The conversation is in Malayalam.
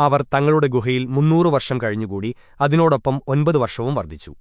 അവർ തങ്ങളുടെ ഗുഹയിൽ മുന്നൂറു വർഷം കഴിഞ്ഞുകൂടി അതിനോടൊപ്പം ഒൻപത് വർഷവും വർദ്ധിച്ചു.